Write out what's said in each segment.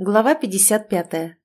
Глава 55.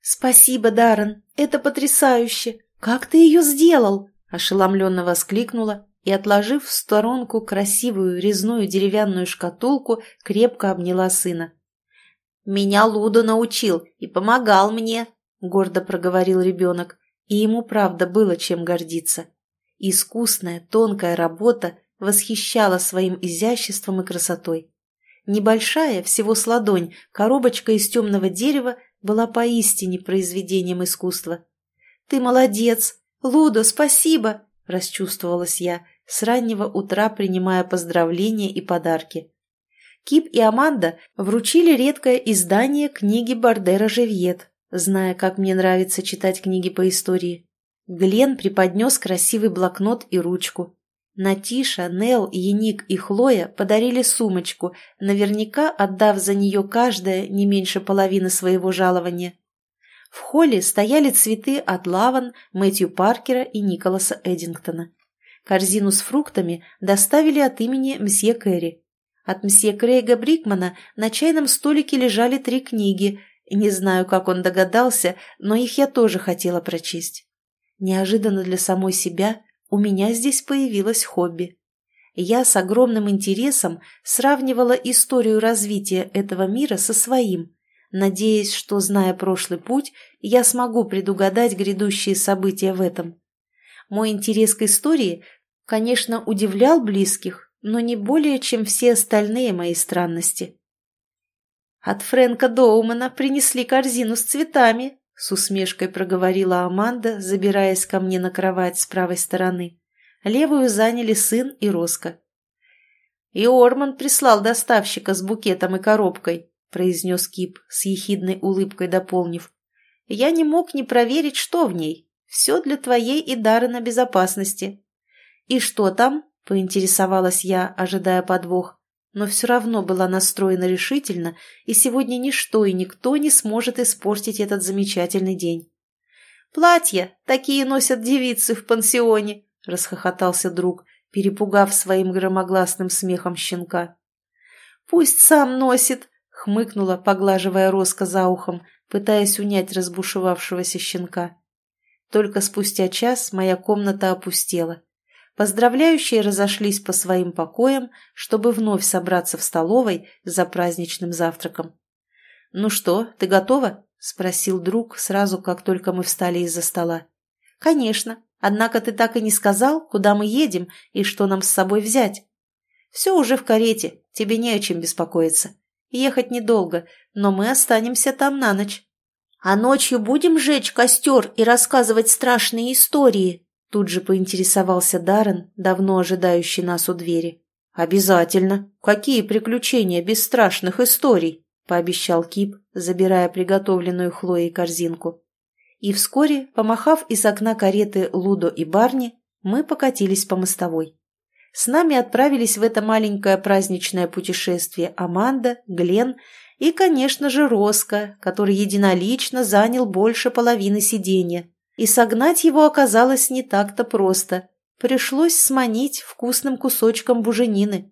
«Спасибо, Даррен, это потрясающе! Как ты ее сделал?» Ошеломленно воскликнула и, отложив в сторонку красивую резную деревянную шкатулку, крепко обняла сына. «Меня Лудо научил и помогал мне», — гордо проговорил ребенок, и ему правда было чем гордиться. Искусная, тонкая работа восхищала своим изяществом и красотой. Небольшая, всего с ладонь, коробочка из темного дерева была поистине произведением искусства. «Ты молодец! Лудо, спасибо!» – расчувствовалась я, с раннего утра принимая поздравления и подарки. Кип и Аманда вручили редкое издание книги Бардера Живьет, зная, как мне нравится читать книги по истории. Глен преподнес красивый блокнот и ручку. Натиша, Нел, Яник и Хлоя подарили сумочку, наверняка отдав за нее каждая не меньше половины своего жалования. В холле стояли цветы от Лаван, Мэтью Паркера и Николаса Эдингтона. Корзину с фруктами доставили от имени мсье Кэрри. От мсье Крейга Брикмана на чайном столике лежали три книги. Не знаю, как он догадался, но их я тоже хотела прочесть. Неожиданно для самой себя у меня здесь появилось хобби. Я с огромным интересом сравнивала историю развития этого мира со своим, надеясь, что, зная прошлый путь, я смогу предугадать грядущие события в этом. Мой интерес к истории, конечно, удивлял близких, но не более, чем все остальные мои странности. От Фрэнка Доумана принесли корзину с цветами, с усмешкой проговорила Аманда, забираясь ко мне на кровать с правой стороны. Левую заняли сын и Роско. «И Орман прислал доставщика с букетом и коробкой», произнес Кип, с ехидной улыбкой дополнив. «Я не мог не проверить, что в ней. Все для твоей и дары на безопасности». «И что там?» – поинтересовалась я, ожидая подвох но все равно была настроена решительно, и сегодня ничто и никто не сможет испортить этот замечательный день. «Платья! Такие носят девицы в пансионе!» — расхохотался друг, перепугав своим громогласным смехом щенка. «Пусть сам носит!» — хмыкнула, поглаживая Роско за ухом, пытаясь унять разбушевавшегося щенка. Только спустя час моя комната опустела. Поздравляющие разошлись по своим покоям, чтобы вновь собраться в столовой за праздничным завтраком. «Ну что, ты готова?» – спросил друг сразу, как только мы встали из-за стола. «Конечно. Однако ты так и не сказал, куда мы едем и что нам с собой взять. Все уже в карете, тебе не о чем беспокоиться. Ехать недолго, но мы останемся там на ночь». «А ночью будем жечь костер и рассказывать страшные истории?» Тут же поинтересовался Даррен, давно ожидающий нас у двери. «Обязательно. Какие приключения без страшных историй?» – пообещал Кип, забирая приготовленную Хлоей корзинку. И вскоре, помахав из окна кареты Лудо и Барни, мы покатились по мостовой. С нами отправились в это маленькое праздничное путешествие Аманда, Глен и, конечно же, Роско, который единолично занял больше половины сиденья и согнать его оказалось не так-то просто. Пришлось сманить вкусным кусочком буженины.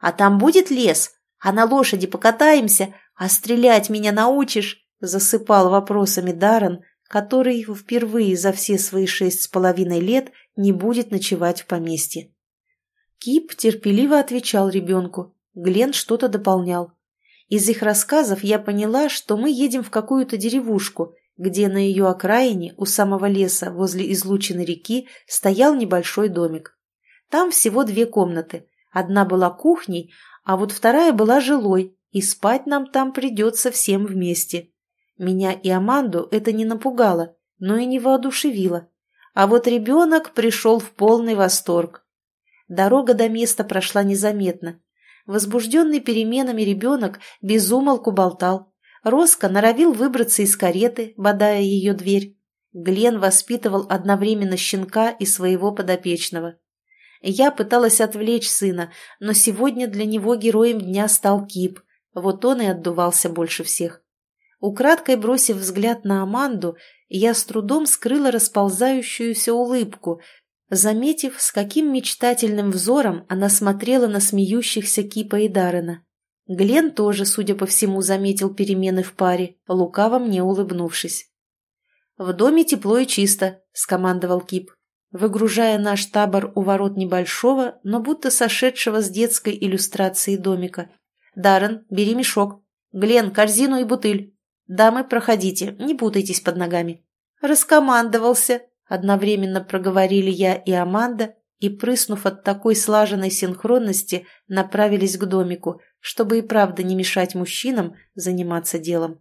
«А там будет лес? А на лошади покатаемся? А стрелять меня научишь?» засыпал вопросами Даррен, который впервые за все свои шесть с половиной лет не будет ночевать в поместье. Кип терпеливо отвечал ребенку. Глен что-то дополнял. Из их рассказов я поняла, что мы едем в какую-то деревушку, где на ее окраине, у самого леса, возле излученной реки, стоял небольшой домик. Там всего две комнаты. Одна была кухней, а вот вторая была жилой, и спать нам там придется всем вместе. Меня и Аманду это не напугало, но и не воодушевило. А вот ребенок пришел в полный восторг. Дорога до места прошла незаметно. Возбужденный переменами ребенок безумолку болтал. Роско норовил выбраться из кареты, бодая ее дверь. Глен воспитывал одновременно щенка и своего подопечного. Я пыталась отвлечь сына, но сегодня для него героем дня стал Кип. Вот он и отдувался больше всех. Украдкой бросив взгляд на Аманду, я с трудом скрыла расползающуюся улыбку, заметив, с каким мечтательным взором она смотрела на смеющихся Кипа и Даррена. Глен тоже, судя по всему, заметил перемены в паре, лукаво мне улыбнувшись. «В доме тепло и чисто», — скомандовал Кип, выгружая наш табор у ворот небольшого, но будто сошедшего с детской иллюстрации домика. «Даррен, бери мешок. Глен, корзину и бутыль. Дамы, проходите, не путайтесь под ногами». «Раскомандовался», — одновременно проговорили я и Аманда, и, прыснув от такой слаженной синхронности, направились к домику, чтобы и правда не мешать мужчинам заниматься делом.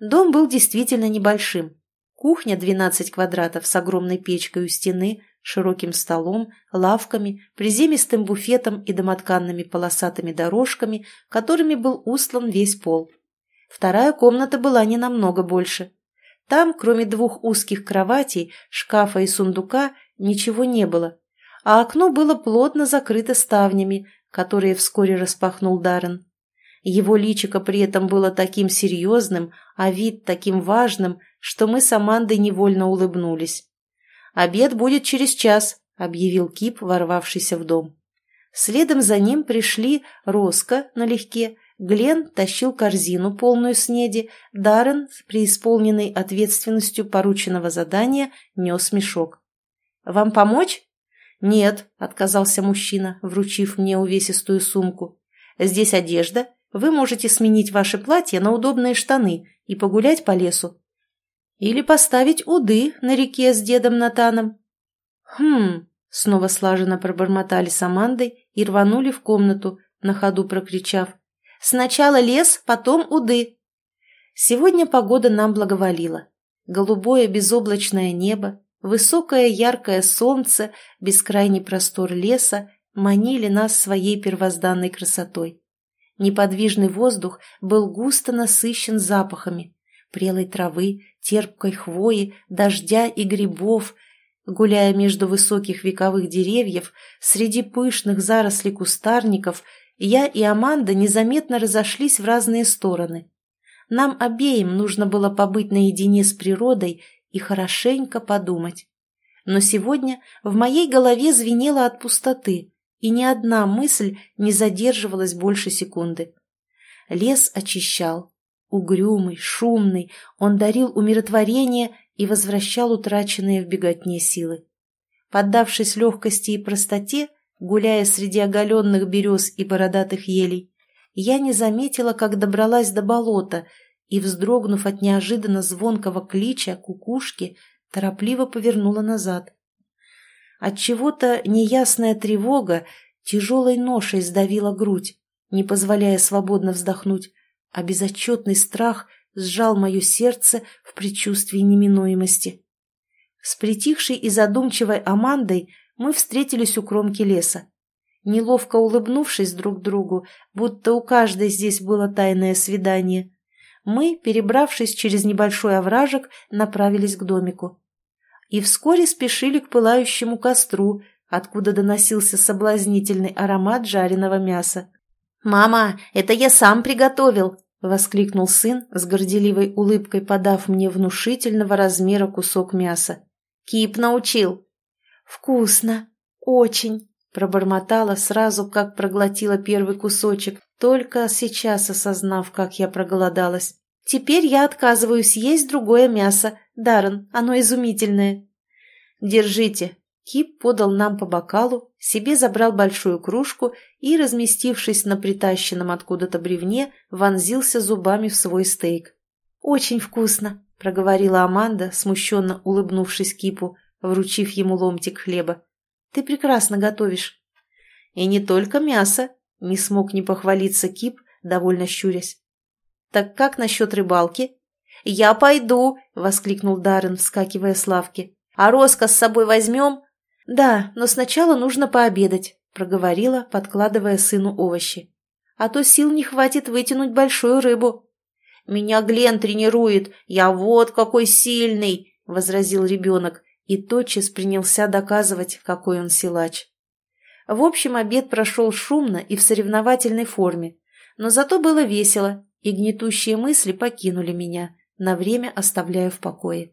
Дом был действительно небольшим, Кухня 12 квадратов с огромной печкой у стены, широким столом, лавками, приземистым буфетом и домотканными полосатыми дорожками, которыми был устлан весь пол. Вторая комната была не намного больше. Там, кроме двух узких кроватей, шкафа и сундука, ничего не было, а окно было плотно закрыто ставнями, которые вскоре распахнул Даррен. Его личико при этом было таким серьезным, а вид таким важным, что мы с Амандой невольно улыбнулись. «Обед будет через час», — объявил Кип, ворвавшийся в дом. Следом за ним пришли Роско налегке, Глен тащил корзину, полную снеди, Даррен, преисполненный ответственностью порученного задания, нес мешок. «Вам помочь?» «Нет», — отказался мужчина, вручив мне увесистую сумку. «Здесь одежда, вы можете сменить ваше платье на удобные штаны и погулять по лесу. Или поставить уды на реке с дедом Натаном. Хм, снова слаженно пробормотали с Амандой и рванули в комнату, на ходу прокричав. Сначала лес, потом уды. Сегодня погода нам благоволила. Голубое безоблачное небо, высокое яркое солнце, бескрайний простор леса манили нас своей первозданной красотой. Неподвижный воздух был густо насыщен запахами прелой травы, терпкой хвои, дождя и грибов. Гуляя между высоких вековых деревьев, среди пышных зарослей кустарников, я и Аманда незаметно разошлись в разные стороны. Нам обеим нужно было побыть наедине с природой и хорошенько подумать. Но сегодня в моей голове звенело от пустоты, и ни одна мысль не задерживалась больше секунды. Лес очищал. Угрюмый, шумный, он дарил умиротворение и возвращал утраченные в беготне силы. Поддавшись легкости и простоте, гуляя среди оголенных берез и бородатых елей, я не заметила, как добралась до болота и, вздрогнув от неожиданно звонкого клича кукушки, торопливо повернула назад. Отчего-то неясная тревога тяжелой ношей сдавила грудь, не позволяя свободно вздохнуть, а безотчетный страх сжал мое сердце в предчувствии неминуемости. С притихшей и задумчивой Амандой мы встретились у кромки леса. Неловко улыбнувшись друг другу, будто у каждой здесь было тайное свидание, мы, перебравшись через небольшой овражек, направились к домику и вскоре спешили к пылающему костру, откуда доносился соблазнительный аромат жареного мяса. «Мама, это я сам приготовил!» — воскликнул сын, с горделивой улыбкой подав мне внушительного размера кусок мяса. «Кип научил!» «Вкусно! Очень!» — пробормотала сразу, как проглотила первый кусочек, только сейчас осознав, как я проголодалась. «Теперь я отказываюсь есть другое мясо, Даррен, оно изумительное. Держите. Кип подал нам по бокалу, себе забрал большую кружку и, разместившись на притащенном откуда-то бревне, вонзился зубами в свой стейк. «Очень вкусно», — проговорила Аманда, смущенно улыбнувшись Кипу, вручив ему ломтик хлеба. «Ты прекрасно готовишь». «И не только мясо», — не смог не похвалиться Кип, довольно щурясь. «Так как насчет рыбалки?» «Я пойду!» — воскликнул Даррен, вскакивая с лавки. «А Роско с собой возьмем?» «Да, но сначала нужно пообедать», — проговорила, подкладывая сыну овощи. «А то сил не хватит вытянуть большую рыбу». «Меня Глен тренирует, я вот какой сильный!» — возразил ребенок и тотчас принялся доказывать, какой он силач. В общем, обед прошел шумно и в соревновательной форме, но зато было весело, и гнетущие мысли покинули меня на время оставляя в покое.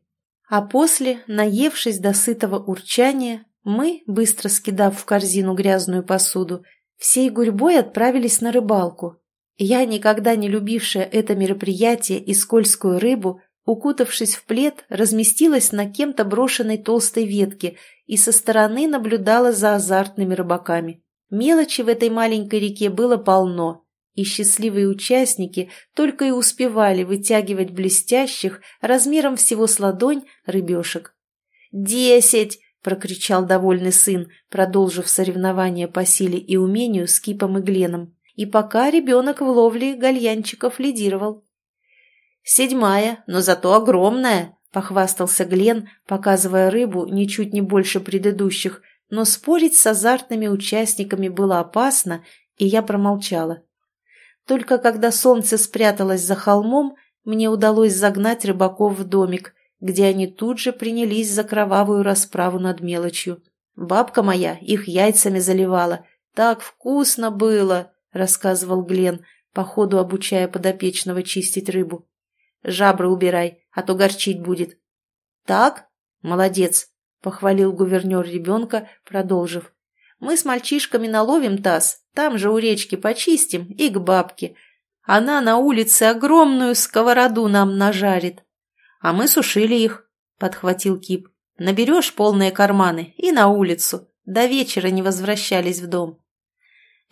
А после, наевшись до сытого урчания, мы, быстро скидав в корзину грязную посуду, всей гурьбой отправились на рыбалку. Я, никогда не любившая это мероприятие и скользкую рыбу, укутавшись в плед, разместилась на кем-то брошенной толстой ветке и со стороны наблюдала за азартными рыбаками. Мелочи в этой маленькой реке было полно, и счастливые участники только и успевали вытягивать блестящих, размером всего с ладонь, рыбешек. «Десять!» – прокричал довольный сын, продолжив соревнование по силе и умению с Кипом и Гленом. И пока ребенок в ловле гальянчиков лидировал. «Седьмая, но зато огромная!» – похвастался Глен, показывая рыбу ничуть не больше предыдущих, но спорить с азартными участниками было опасно, и я промолчала. Только когда солнце спряталось за холмом, мне удалось загнать рыбаков в домик, где они тут же принялись за кровавую расправу над мелочью. Бабка моя их яйцами заливала. Так вкусно было, рассказывал Глен, походу обучая подопечного чистить рыбу. Жабры убирай, а то горчить будет. Так? Молодец, похвалил гувернер ребенка, продолжив. Мы с мальчишками наловим таз, там же у речки почистим и к бабке. Она на улице огромную сковороду нам нажарит. А мы сушили их, — подхватил Кип. Наберешь полные карманы и на улицу. До вечера не возвращались в дом.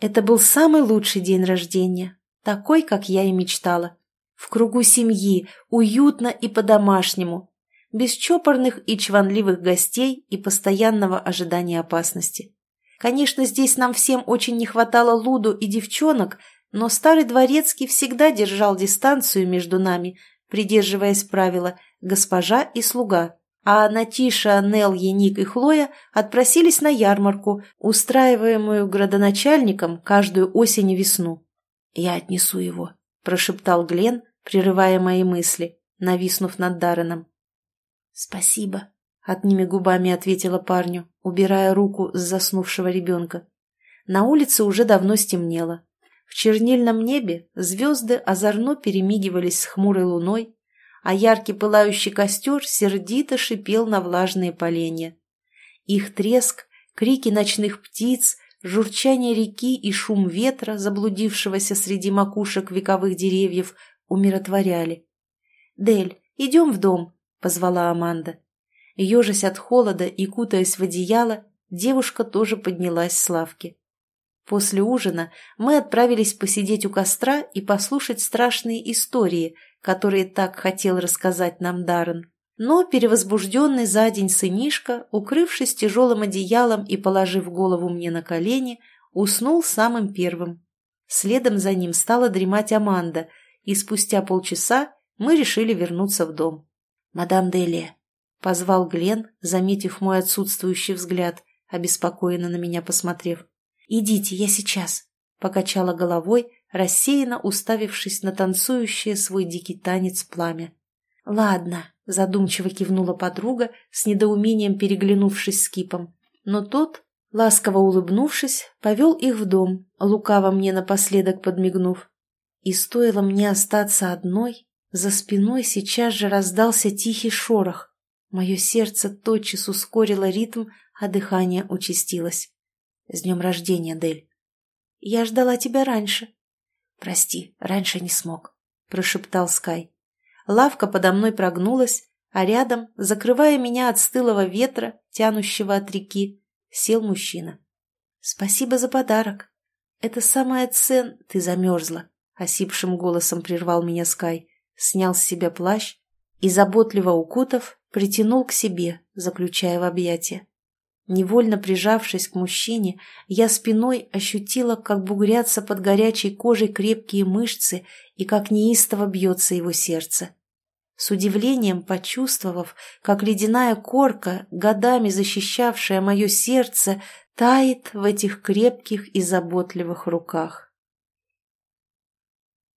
Это был самый лучший день рождения, такой, как я и мечтала. В кругу семьи, уютно и по-домашнему, без чопорных и чванливых гостей и постоянного ожидания опасности. Конечно, здесь нам всем очень не хватало Луду и девчонок, но старый дворецкий всегда держал дистанцию между нами, придерживаясь правила «госпожа и слуга». А Натиша, Нел, Яник и Хлоя отпросились на ярмарку, устраиваемую градоначальником каждую осень и весну. «Я отнесу его», – прошептал Глен, прерывая мои мысли, нависнув над Дарреном. «Спасибо», Одними губами ответила парню, убирая руку с заснувшего ребенка. На улице уже давно стемнело. В чернильном небе звезды озорно перемигивались с хмурой луной, а яркий пылающий костер сердито шипел на влажные поленья. Их треск, крики ночных птиц, журчание реки и шум ветра, заблудившегося среди макушек вековых деревьев, умиротворяли. «Дель, идем в дом», — позвала Аманда. Ежась от холода и кутаясь в одеяло, девушка тоже поднялась с лавки. После ужина мы отправились посидеть у костра и послушать страшные истории, которые так хотел рассказать нам Даррен. Но перевозбужденный за день сынишка, укрывшись тяжелым одеялом и положив голову мне на колени, уснул самым первым. Следом за ним стала дремать Аманда, и спустя полчаса мы решили вернуться в дом. «Мадам Делия, Позвал Глен, заметив мой отсутствующий взгляд, обеспокоенно на меня посмотрев. «Идите, я сейчас», — покачала головой, рассеянно уставившись на танцующее свой дикий танец пламя. «Ладно», — задумчиво кивнула подруга, с недоумением переглянувшись с Кипом. Но тот, ласково улыбнувшись, повел их в дом, лукаво мне напоследок подмигнув. И стоило мне остаться одной, за спиной сейчас же раздался тихий шорох. Мое сердце тотчас ускорило ритм, а дыхание участилось. «С днем рождения, Дель!» «Я ждала тебя раньше». «Прости, раньше не смог», — прошептал Скай. Лавка подо мной прогнулась, а рядом, закрывая меня от стылого ветра, тянущего от реки, сел мужчина. «Спасибо за подарок. Это самое цен...» «Ты замерзла», — осипшим голосом прервал меня Скай, снял с себя плащ и, заботливо укутав, притянул к себе, заключая в объятия. Невольно прижавшись к мужчине, я спиной ощутила, как бугрятся под горячей кожей крепкие мышцы и как неистово бьется его сердце. С удивлением почувствовав, как ледяная корка, годами защищавшая мое сердце, тает в этих крепких и заботливых руках.